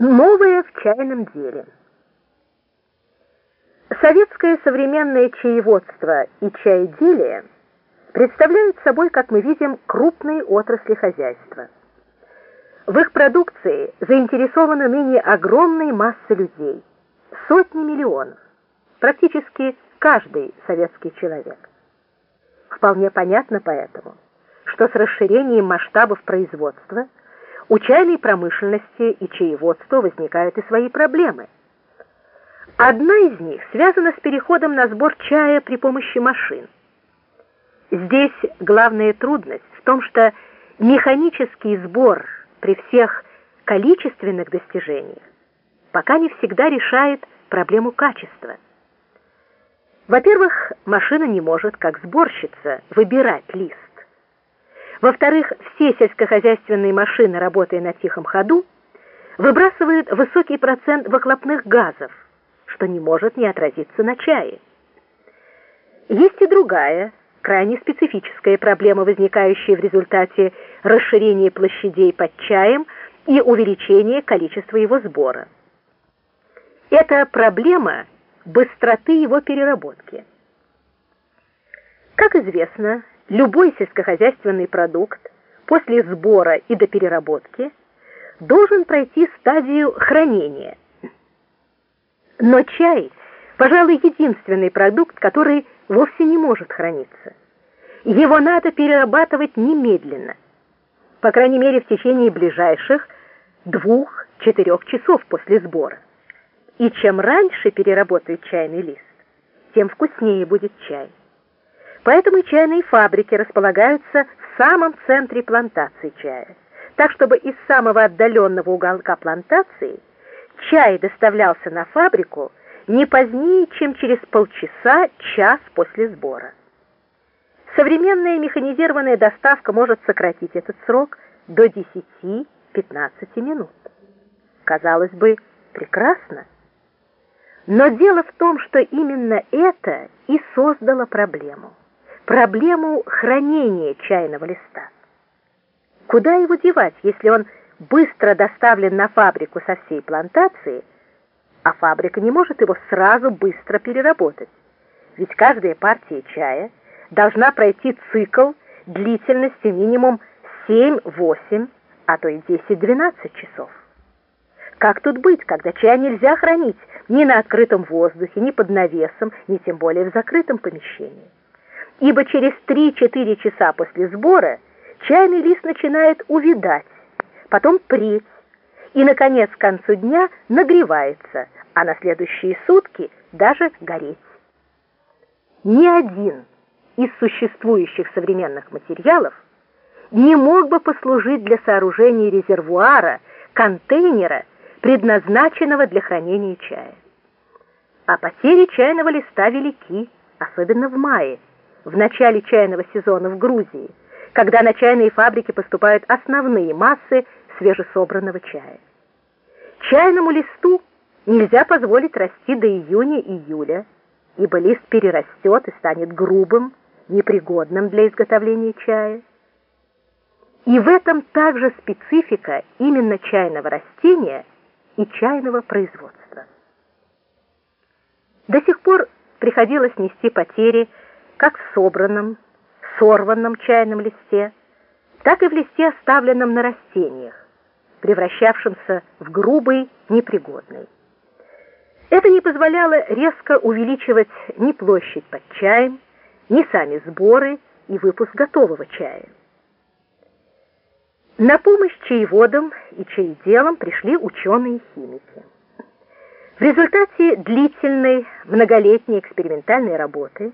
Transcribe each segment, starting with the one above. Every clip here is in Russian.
Новое в чайном деле. Советское современное чаеводство и чаеделие представляют собой, как мы видим, крупные отрасли хозяйства. В их продукции заинтересованы ныне огромные массы людей, сотни миллионов, практически каждый советский человек. Вполне понятно поэтому, что с расширением масштабов производства – у чайной промышленности и чаеводства возникают и свои проблемы. Одна из них связана с переходом на сбор чая при помощи машин. Здесь главная трудность в том, что механический сбор при всех количественных достижениях пока не всегда решает проблему качества. Во-первых, машина не может, как сборщица, выбирать лист. Во-вторых, все сельскохозяйственные машины, работая на тихом ходу, выбрасывают высокий процент выхлопных газов, что не может не отразиться на чае. Есть и другая, крайне специфическая проблема, возникающая в результате расширения площадей под чаем и увеличения количества его сбора. Это проблема быстроты его переработки. Как известно, Любой сельскохозяйственный продукт после сбора и до переработки должен пройти стадию хранения. Но чай, пожалуй, единственный продукт, который вовсе не может храниться. Его надо перерабатывать немедленно, по крайней мере в течение ближайших двух-четырех часов после сбора. И чем раньше переработают чайный лист, тем вкуснее будет чай. Поэтому чайные фабрики располагаются в самом центре плантации чая, так чтобы из самого отдаленного уголка плантации чай доставлялся на фабрику не позднее, чем через полчаса-час после сбора. Современная механизированная доставка может сократить этот срок до 10-15 минут. Казалось бы, прекрасно. Но дело в том, что именно это и создало проблему проблему хранения чайного листа. Куда его девать, если он быстро доставлен на фабрику со всей плантации, а фабрика не может его сразу быстро переработать? Ведь каждая партия чая должна пройти цикл длительностью минимум 7-8, а то и 10-12 часов. Как тут быть, когда чай нельзя хранить ни на открытом воздухе, ни под навесом, ни тем более в закрытом помещении? Ибо через 3-4 часа после сбора чайный лист начинает увядать, потом преть, и, наконец, к концу дня нагревается, а на следующие сутки даже гореть. Ни один из существующих современных материалов не мог бы послужить для сооружения резервуара, контейнера, предназначенного для хранения чая. А потери чайного листа велики, особенно в мае, в начале чайного сезона в Грузии, когда на чайные фабрики поступают основные массы свежесобранного чая. Чайному листу нельзя позволить расти до июня-июля, ибо лист перерастет и станет грубым, непригодным для изготовления чая. И в этом также специфика именно чайного растения и чайного производства. До сих пор приходилось нести потери как в собранном, сорванном чайном листе, так и в листе, оставленном на растениях, превращавшемся в грубый, непригодный. Это не позволяло резко увеличивать ни площадь под чаем, ни сами сборы и выпуск готового чая. На помощь чаеводам и чаеделам пришли ученые-химики. В результате длительной многолетней экспериментальной работы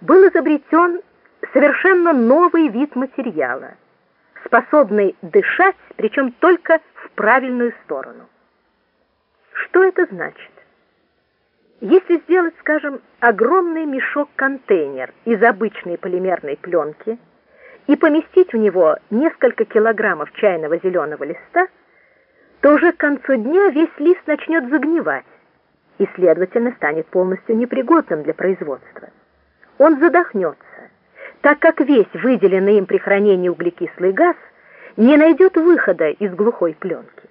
был изобретен совершенно новый вид материала, способный дышать, причем только в правильную сторону. Что это значит? Если сделать, скажем, огромный мешок-контейнер из обычной полимерной пленки и поместить в него несколько килограммов чайного зеленого листа, то уже к концу дня весь лист начнет загнивать и, следовательно, станет полностью непригодным для производства он задохнется, так как весь выделенный им при хранении углекислый газ не найдет выхода из глухой пленки.